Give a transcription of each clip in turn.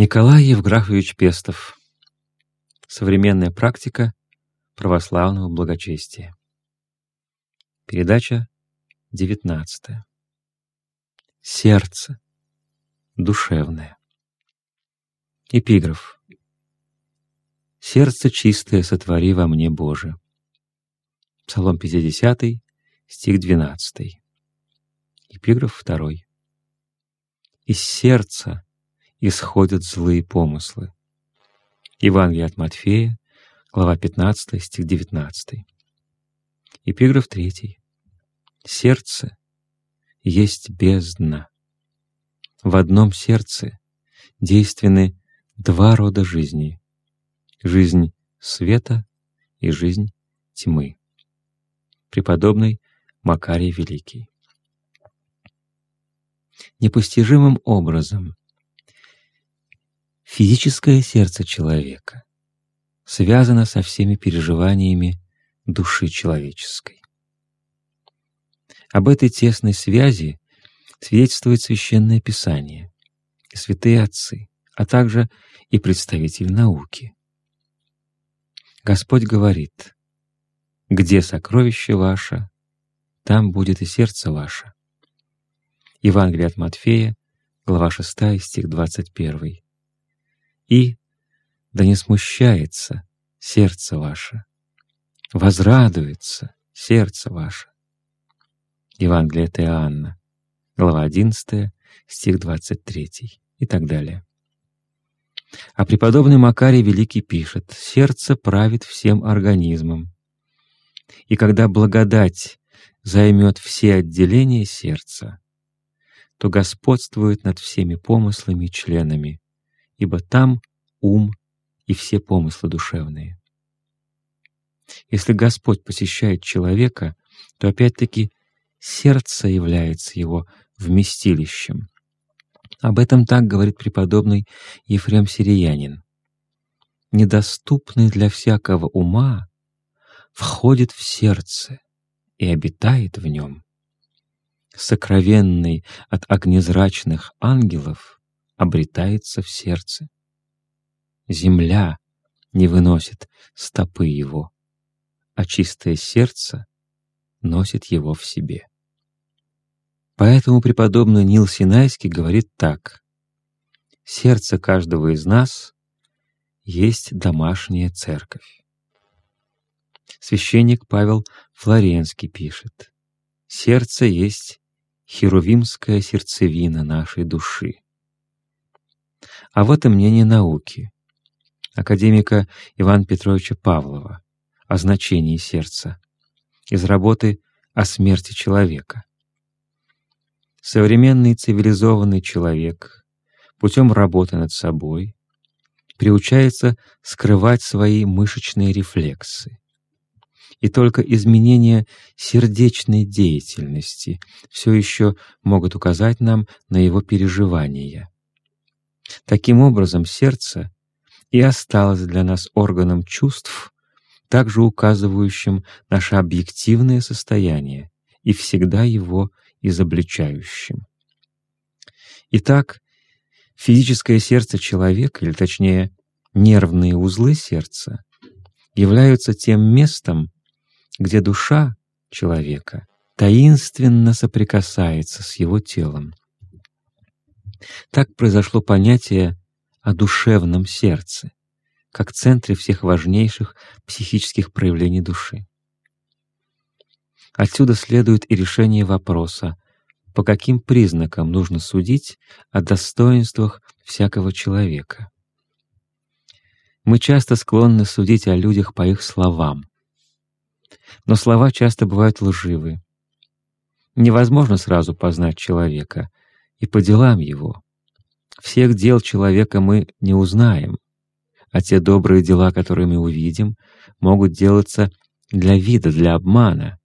Николай Евграфович Пестов. Современная практика православного благочестия. Передача 19. Сердце. Душевное. Эпиграф. «Сердце чистое сотвори во мне, Боже». Псалом 50, стих 12. Эпиграф 2. «Из сердца исходят злые помыслы». Евангелие от Матфея, глава 15, стих 19. Эпиграф 3. «Сердце есть бездна». В одном сердце действенны два рода жизни — жизнь света и жизнь тьмы. Преподобный Макарий Великий. Непостижимым образом физическое сердце человека связано со всеми переживаниями души человеческой. Об этой тесной связи свидетельствует Священное Писание святые отцы, а также и представитель науки. Господь говорит, «Где сокровище ваше, там будет и сердце ваше». Евангелие от Матфея, глава 6, стих 21. И да не смущается сердце ваше, возрадуется сердце ваше. Евангелие от Иоанна, глава 11, стих 23 и так далее. А преподобный Макарий Великий пишет, «Сердце правит всем организмом, и когда благодать займет все отделения сердца, то господствует над всеми помыслами и членами, ибо там ум и все помыслы душевные. Если Господь посещает человека, то опять-таки сердце является его вместилищем. Об этом так говорит преподобный Ефрем Сириянин. «Недоступный для всякого ума входит в сердце и обитает в нем. Сокровенный от огнезрачных ангелов обретается в сердце. Земля не выносит стопы его, а чистое сердце носит его в себе. Поэтому преподобный Нил Синайский говорит так. «Сердце каждого из нас есть домашняя церковь». Священник Павел Флоренский пишет. «Сердце есть херувимская сердцевина нашей души». А вот и мнение науки, академика Ивана Петровича Павлова о значении сердца из работы «О смерти человека». Современный цивилизованный человек путем работы над собой приучается скрывать свои мышечные рефлексы. И только изменения сердечной деятельности все еще могут указать нам на его переживания. Таким образом, сердце и осталось для нас органом чувств, также указывающим наше объективное состояние и всегда его изобличающим. Итак, физическое сердце человека, или точнее нервные узлы сердца, являются тем местом, где душа человека таинственно соприкасается с его телом. Так произошло понятие о душевном сердце, как центре всех важнейших психических проявлений души. Отсюда следует и решение вопроса, по каким признакам нужно судить о достоинствах всякого человека. Мы часто склонны судить о людях по их словам. Но слова часто бывают лживы. Невозможно сразу познать человека и по делам его. Всех дел человека мы не узнаем, а те добрые дела, которые мы увидим, могут делаться для вида, для обмана,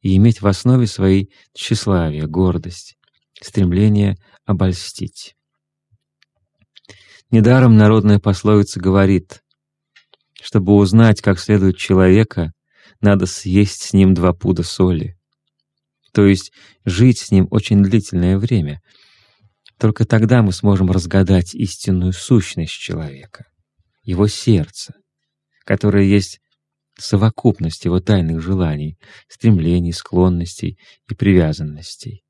и иметь в основе своей тщеславие, гордость, стремление обольстить. Недаром народная пословица говорит, чтобы узнать, как следует человека, надо съесть с ним два пуда соли, то есть жить с ним очень длительное время. Только тогда мы сможем разгадать истинную сущность человека, его сердце, которое есть совокупность его тайных желаний, стремлений, склонностей и привязанностей.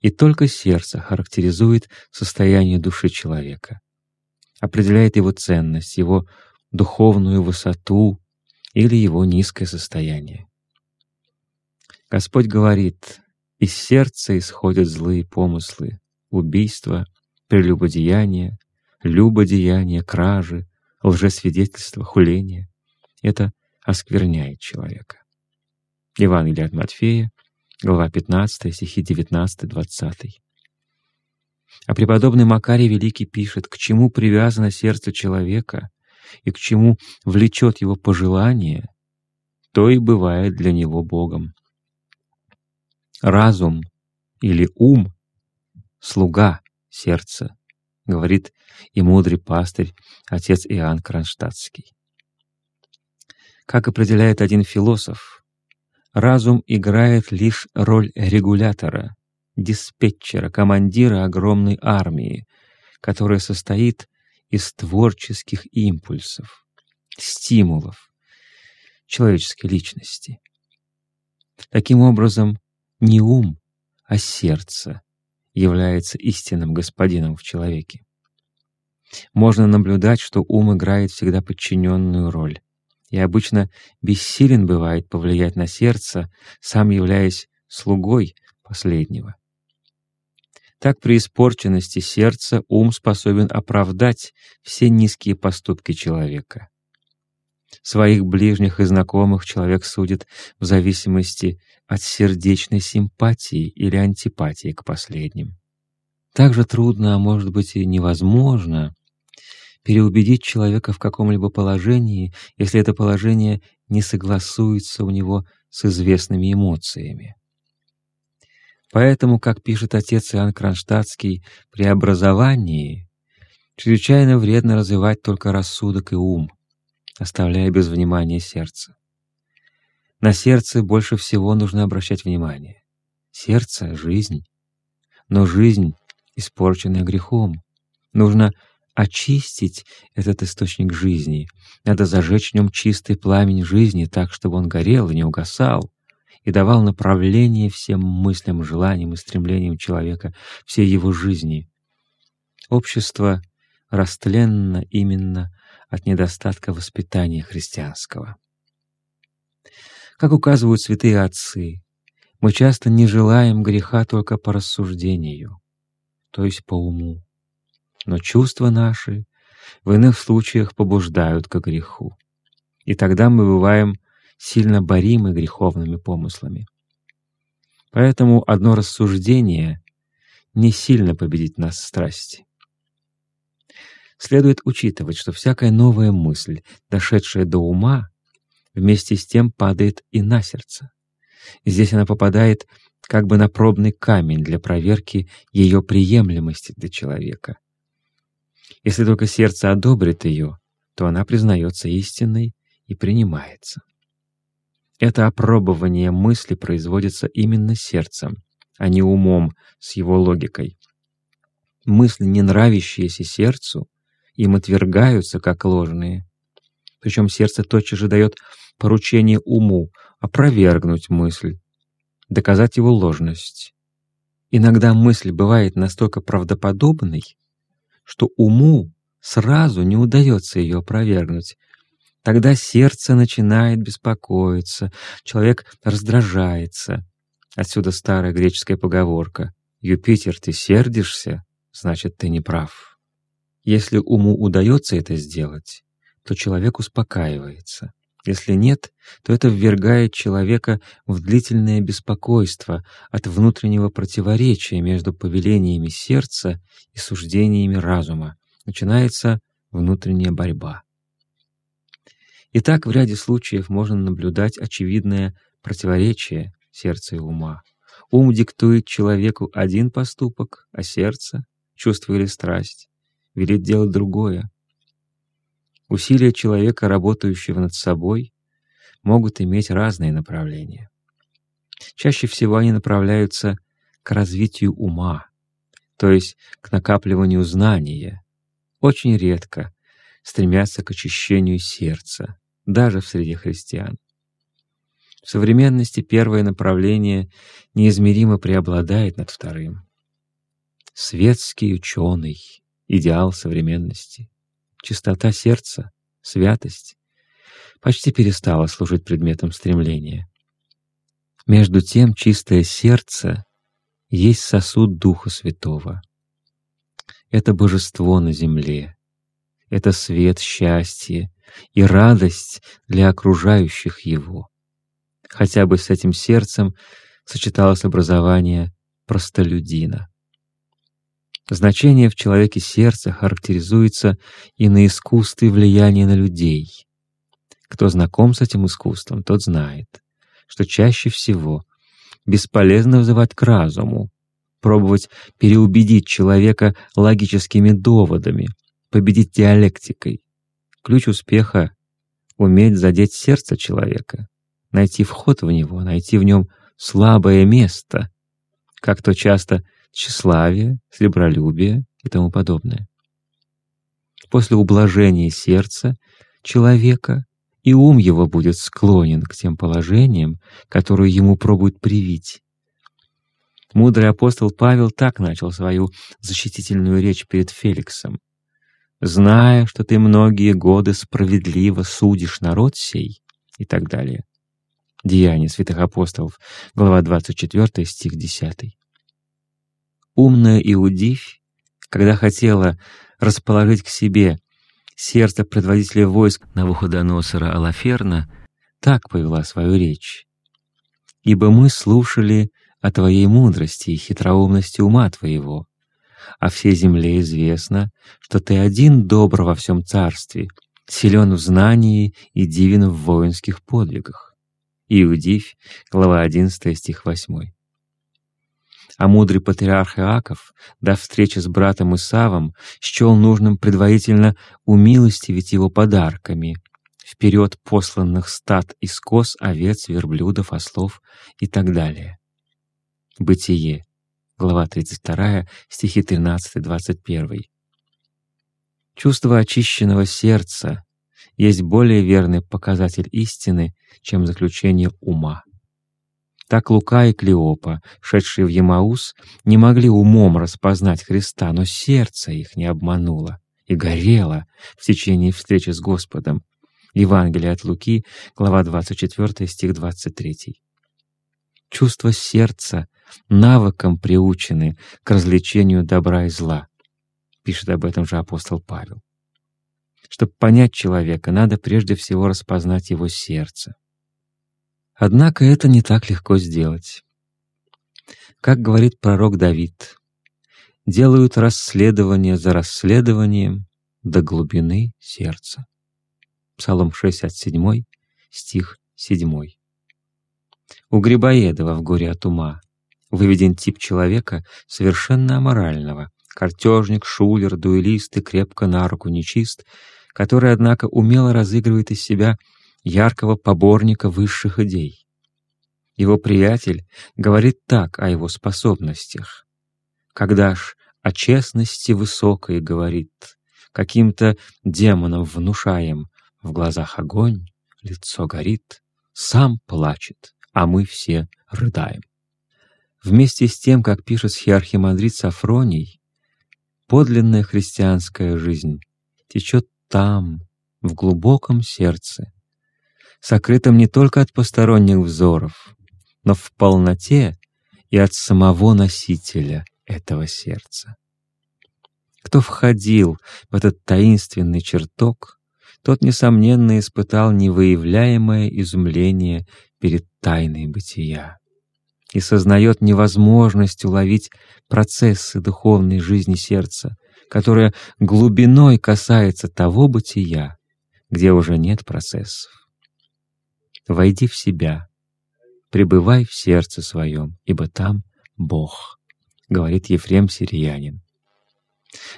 И только сердце характеризует состояние души человека, определяет его ценность, его духовную высоту или его низкое состояние. Господь говорит, из сердца исходят злые помыслы, убийства, прелюбодеяния, любодеяния, кражи, лжесвидетельства, хуления. Это оскверняет человека. Евангелие от Матфея, глава 15, стихи 19-20. А преподобный Макарий Великий пишет, к чему привязано сердце человека и к чему влечет его пожелание, то и бывает для него Богом. Разум или ум — слуга сердца, говорит и мудрый пастырь, отец Иоанн Кронштадтский. Как определяет один философ, разум играет лишь роль регулятора, диспетчера, командира огромной армии, которая состоит из творческих импульсов, стимулов человеческой личности. Таким образом, не ум, а сердце является истинным господином в человеке. Можно наблюдать, что ум играет всегда подчиненную роль, и обычно бессилен бывает повлиять на сердце, сам являясь слугой последнего. Так при испорченности сердца ум способен оправдать все низкие поступки человека. Своих ближних и знакомых человек судит в зависимости от сердечной симпатии или антипатии к последним. Также трудно, а может быть и невозможно, переубедить человека в каком-либо положении, если это положение не согласуется у него с известными эмоциями. Поэтому, как пишет отец Иоанн Кронштадтский, при образовании чрезвычайно вредно развивать только рассудок и ум, оставляя без внимания сердце. На сердце больше всего нужно обращать внимание. Сердце — жизнь, но жизнь, испорченная грехом. Нужно очистить этот источник жизни. Надо зажечь в нем чистый пламень жизни так, чтобы он горел и не угасал, и давал направление всем мыслям, желаниям и стремлениям человека, всей его жизни. Общество растленно именно от недостатка воспитания христианского. Как указывают святые отцы, мы часто не желаем греха только по рассуждению, то есть по уму, но чувства наши в иных случаях побуждают к греху, и тогда мы бываем сильно боримы греховными помыслами. Поэтому одно рассуждение не сильно победит нас страсти. Следует учитывать, что всякая новая мысль, дошедшая до ума, вместе с тем падает и на сердце. Здесь она попадает как бы на пробный камень для проверки ее приемлемости для человека. Если только сердце одобрит ее, то она признается истинной и принимается. Это опробование мысли производится именно сердцем, а не умом с его логикой. Мысли, не нравящиеся сердцу, им отвергаются как ложные. Причем сердце тотчас же дает поручение уму опровергнуть мысль, доказать его ложность. Иногда мысль бывает настолько правдоподобной, что уму сразу не удается ее опровергнуть, Тогда сердце начинает беспокоиться, человек раздражается. Отсюда старая греческая поговорка «Юпитер, ты сердишься, значит, ты не прав». Если уму удается это сделать, то человек успокаивается. Если нет, то это ввергает человека в длительное беспокойство от внутреннего противоречия между повелениями сердца и суждениями разума. Начинается внутренняя борьба. И так в ряде случаев можно наблюдать очевидное противоречие сердца и ума. Ум диктует человеку один поступок, а сердце, чувство или страсть, велит делать другое. Усилия человека, работающего над собой, могут иметь разные направления. Чаще всего они направляются к развитию ума, то есть к накапливанию знания, очень редко стремятся к очищению сердца, даже в среде христиан. В современности первое направление неизмеримо преобладает над вторым. Светский ученый — идеал современности. Чистота сердца, святость почти перестала служить предметом стремления. Между тем, чистое сердце есть сосуд Духа Святого. Это божество на земле, это свет счастья и радость для окружающих его. Хотя бы с этим сердцем сочеталось образование простолюдина. Значение в человеке сердца характеризуется и на искусстве влияния на людей. Кто знаком с этим искусством, тот знает, что чаще всего бесполезно вызывать к разуму, пробовать переубедить человека логическими доводами, победить диалектикой. Ключ успеха — уметь задеть сердце человека, найти вход в него, найти в нем слабое место, как то часто тщеславие, сребролюбие и тому подобное. После ублажения сердца человека и ум его будет склонен к тем положениям, которые ему пробуют привить. Мудрый апостол Павел так начал свою защитительную речь перед Феликсом. «Зная, что ты многие годы справедливо судишь народ сей» и так далее. Деяния святых апостолов, глава 24, стих 10. Умная Иудивь, когда хотела расположить к себе сердце предводителя войск Навуходоносора Алаферна, так повела свою речь. «Ибо мы слушали о Твоей мудрости и хитроумности ума Твоего, а всей земле известно, что Ты один добр во всем царстве, силен в знании и дивен в воинских подвигах». Иудивь, глава 11, стих 8. А мудрый патриарх Иаков, до встречи с братом Исавом, счел нужным предварительно умилостивить его подарками, вперед посланных стад из коз, овец, верблюдов, ослов и так далее. Бытие, глава 32, стихи 13-21. Чувство очищенного сердца есть более верный показатель истины, чем заключение ума. Так Лука и Клеопа, шедшие в Емаус, не могли умом распознать Христа, но сердце их не обмануло и горело в течение встречи с Господом. Евангелие от Луки, глава 24, стих 23. Чувства сердца навыком приучены к развлечению добра и зла, пишет об этом же апостол Павел. Чтобы понять человека, надо прежде всего распознать его сердце. Однако это не так легко сделать. Как говорит пророк Давид, делают расследование за расследованием до глубины сердца. Псалом 67, стих 7. У Грибоедова в «Горе от ума» выведен тип человека совершенно аморального, картежник, шулер, дуэлист и крепко на руку нечист, который, однако, умело разыгрывает из себя яркого поборника высших идей. Его приятель говорит так о его способностях. Когда ж о честности высокой говорит, каким-то демоном внушаем, в глазах огонь, лицо горит, сам плачет, а мы все рыдаем. Вместе с тем, как пишет схиархимандрит Сафроний, подлинная христианская жизнь течет там, в глубоком сердце, сокрытым не только от посторонних взоров, но в полноте и от самого носителя этого сердца. Кто входил в этот таинственный чертог, тот, несомненно, испытал невыявляемое изумление перед тайной бытия и сознает невозможность уловить процессы духовной жизни сердца, которая глубиной касается того бытия, где уже нет процессов. Войди в себя, пребывай в сердце своем, ибо там Бог, говорит Ефрем Сириянин.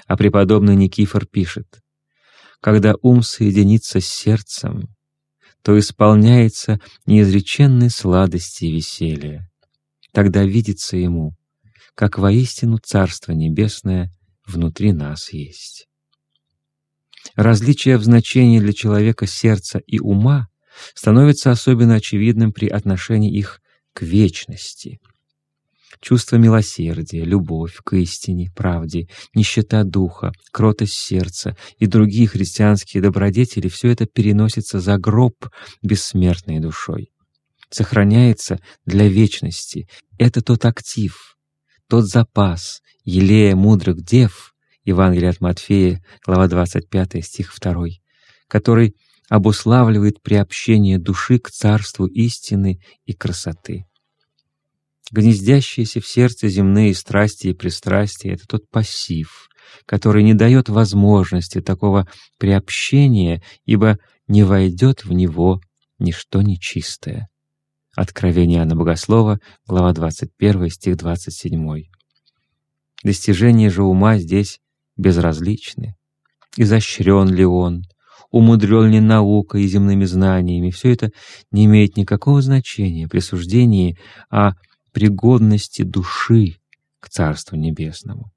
А преподобный Никифор пишет, когда ум соединится с сердцем, то исполняется неизреченной сладости и веселья. Тогда видится ему, как воистину Царство Небесное внутри нас есть. Различие в значении для человека сердца и ума становится особенно очевидным при отношении их к вечности. Чувство милосердия, любовь к истине, правде, нищета духа, кротость сердца и другие христианские добродетели — все это переносится за гроб бессмертной душой. Сохраняется для вечности. Это тот актив, тот запас, елея мудрых дев, Евангелие от Матфея, глава 25, стих 2, который обуславливает приобщение души к царству истины и красоты. Гнездящиеся в сердце земные страсти и пристрастия — это тот пассив, который не дает возможности такого приобщения, ибо не войдет в него ничто нечистое. Откровение Иоанна Богослова, глава 21, стих 27. Достижения же ума здесь безразличны. Изощрен ли он, умудрен ли наукой и земными знаниями, все это не имеет никакого значения при суждении о пригодности души к Царству Небесному.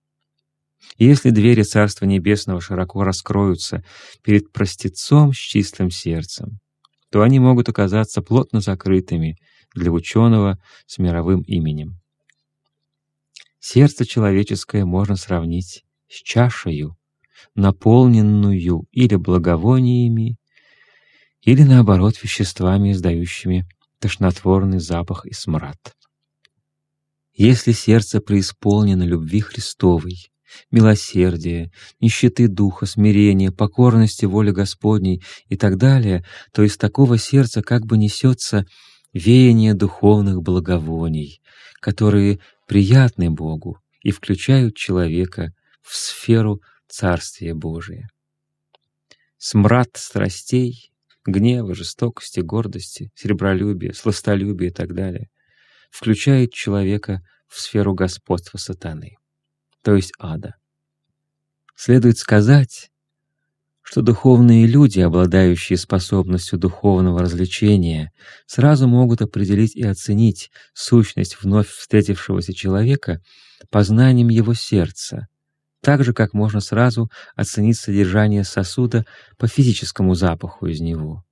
Если двери Царства Небесного широко раскроются перед простецом с чистым сердцем, то они могут оказаться плотно закрытыми для ученого с мировым именем. Сердце человеческое можно сравнить с чашею, наполненную или благовониями, или, наоборот, веществами, издающими тошнотворный запах и смрад. Если сердце преисполнено любви Христовой, милосердия, нищеты духа, смирения, покорности воли Господней и так далее, то из такого сердца как бы несется веяние духовных благовоний, которые приятны Богу и включают человека в сферу Царствия Божия. Смрад страстей, гнева, жестокости, гордости, серебролюбия, сластолюбия и так далее включает человека в сферу господства сатаны, то есть ада. Следует сказать, что духовные люди, обладающие способностью духовного развлечения, сразу могут определить и оценить сущность вновь встретившегося человека познанием его сердца, так же, как можно сразу оценить содержание сосуда по физическому запаху из него.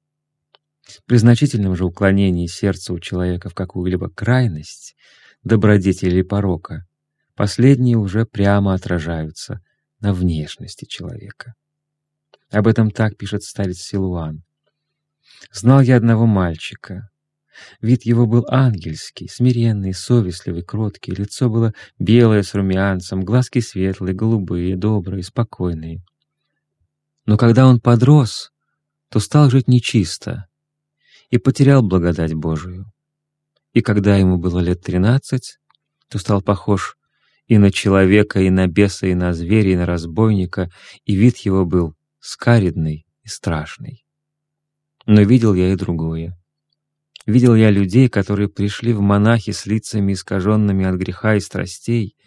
При значительном же уклонении сердца у человека в какую-либо крайность, добродетели или порока, последние уже прямо отражаются на внешности человека. Об этом так пишет старец Силуан. «Знал я одного мальчика, Вид его был ангельский, смиренный, совестливый, кроткий, лицо было белое с румянцем, глазки светлые, голубые, добрые, спокойные. Но когда он подрос, то стал жить нечисто и потерял благодать Божию. И когда ему было лет тринадцать, то стал похож и на человека, и на беса, и на зверя, и на разбойника, и вид его был скаридный и страшный. Но видел я и другое. Видел я людей, которые пришли в монахи с лицами искаженными от греха и страстей,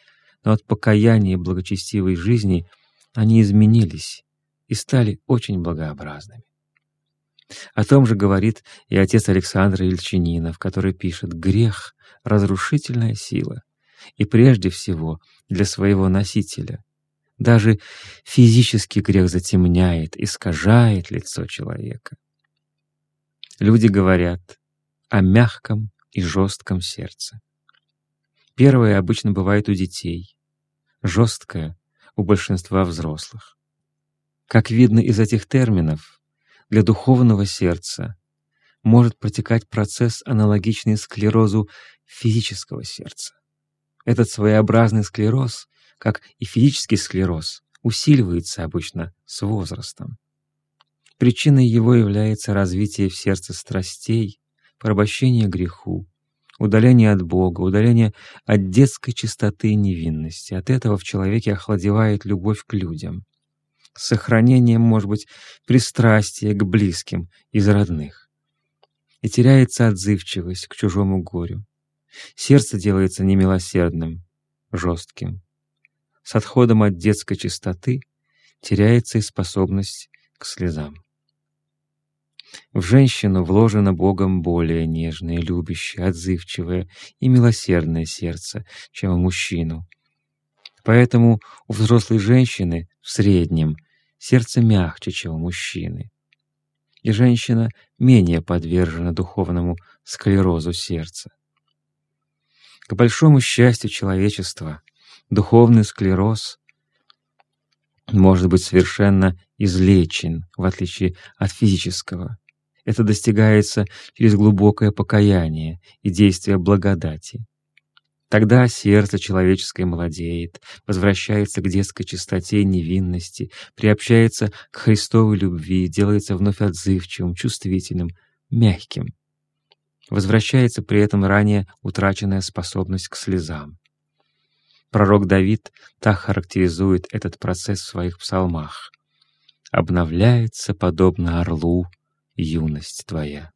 но от покаяния и благочестивой жизни они изменились и стали очень благообразными. О том же говорит и отец Александра Ильчининов, который пишет «Грех — разрушительная сила, и прежде всего для своего носителя. Даже физический грех затемняет, искажает лицо человека». Люди говорят о мягком и жестком сердце. Первое обычно бывает у детей, жесткое — у большинства взрослых. Как видно из этих терминов, для духовного сердца может протекать процесс, аналогичный склерозу физического сердца. Этот своеобразный склероз, как и физический склероз, усиливается обычно с возрастом. Причиной его является развитие в сердце страстей, порабощение греху, удаление от Бога, удаление от детской чистоты и невинности. От этого в человеке охладевает любовь к людям. С сохранением, может быть, пристрастия к близким из родных. И теряется отзывчивость к чужому горю. Сердце делается немилосердным, жестким. С отходом от детской чистоты теряется и способность к слезам. В женщину вложено Богом более нежное, любящее, отзывчивое и милосердное сердце, чем у мужчину. Поэтому у взрослой женщины в среднем сердце мягче, чем у мужчины. И женщина менее подвержена духовному склерозу сердца. К большому счастью человечества, духовный склероз может быть совершенно излечен, в отличие от физического. Это достигается через глубокое покаяние и действие благодати. Тогда сердце человеческое молодеет, возвращается к детской чистоте и невинности, приобщается к Христовой любви, делается вновь отзывчивым, чувствительным, мягким. Возвращается при этом ранее утраченная способность к слезам. Пророк Давид так характеризует этот процесс в своих псалмах. «Обновляется, подобно орлу, юность твоя».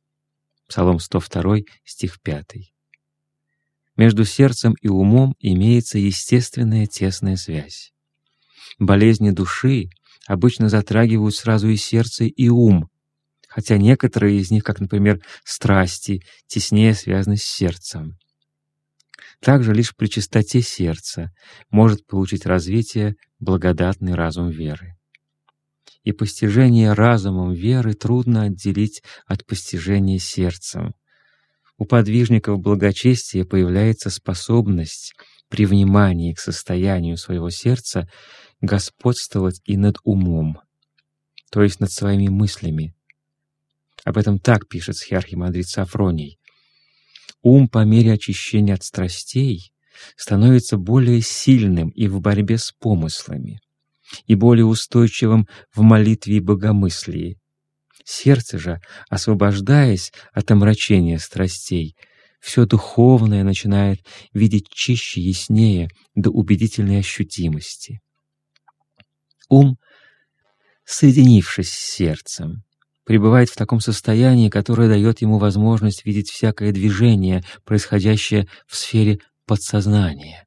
Псалом 102, стих 5. Между сердцем и умом имеется естественная тесная связь. Болезни души обычно затрагивают сразу и сердце, и ум, хотя некоторые из них, как, например, страсти, теснее связаны с сердцем. Также лишь при чистоте сердца может получить развитие благодатный разум веры. И постижение разумом веры трудно отделить от постижения сердцем. У подвижников благочестия появляется способность при внимании к состоянию своего сердца господствовать и над умом, то есть над своими мыслями. Об этом так пишет схиархимандрит Сафроний. Ум по мере очищения от страстей становится более сильным и в борьбе с помыслами, и более устойчивым в молитве и богомыслии. Сердце же, освобождаясь от омрачения страстей, все духовное начинает видеть чище, яснее, до убедительной ощутимости. Ум, соединившись с сердцем, пребывает в таком состоянии, которое дает ему возможность видеть всякое движение, происходящее в сфере подсознания.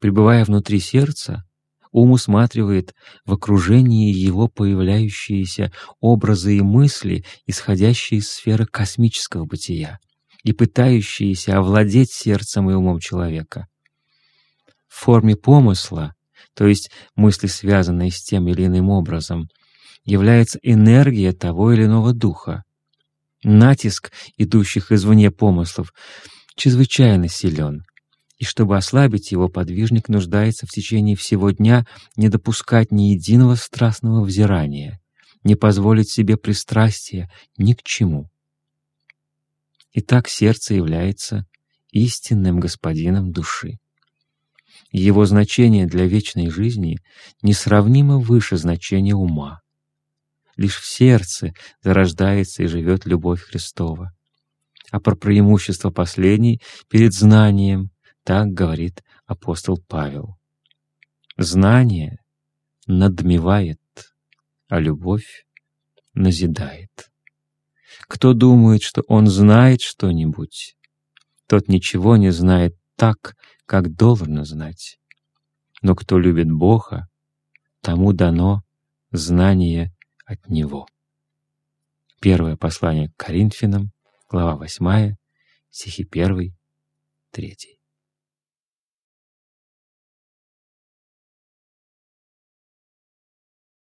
Пребывая внутри сердца, ум усматривает в окружении его появляющиеся образы и мысли, исходящие из сферы космического бытия и пытающиеся овладеть сердцем и умом человека. В форме помысла, то есть мысли, связанные с тем или иным образом, является энергия того или иного духа. Натиск идущих извне помыслов чрезвычайно силен, и чтобы ослабить его, подвижник нуждается в течение всего дня не допускать ни единого страстного взирания, не позволить себе пристрастия ни к чему. Итак, сердце является истинным господином души. Его значение для вечной жизни несравнимо выше значения ума. Лишь в сердце зарождается и живет любовь Христова. А про преимущество последней перед знанием так говорит апостол Павел. Знание надмевает, а любовь назидает. Кто думает, что он знает что-нибудь, тот ничего не знает так, как должно знать. Но кто любит Бога, тому дано знание от Него. Первое послание к Коринфянам, глава 8, стихи 1, 3.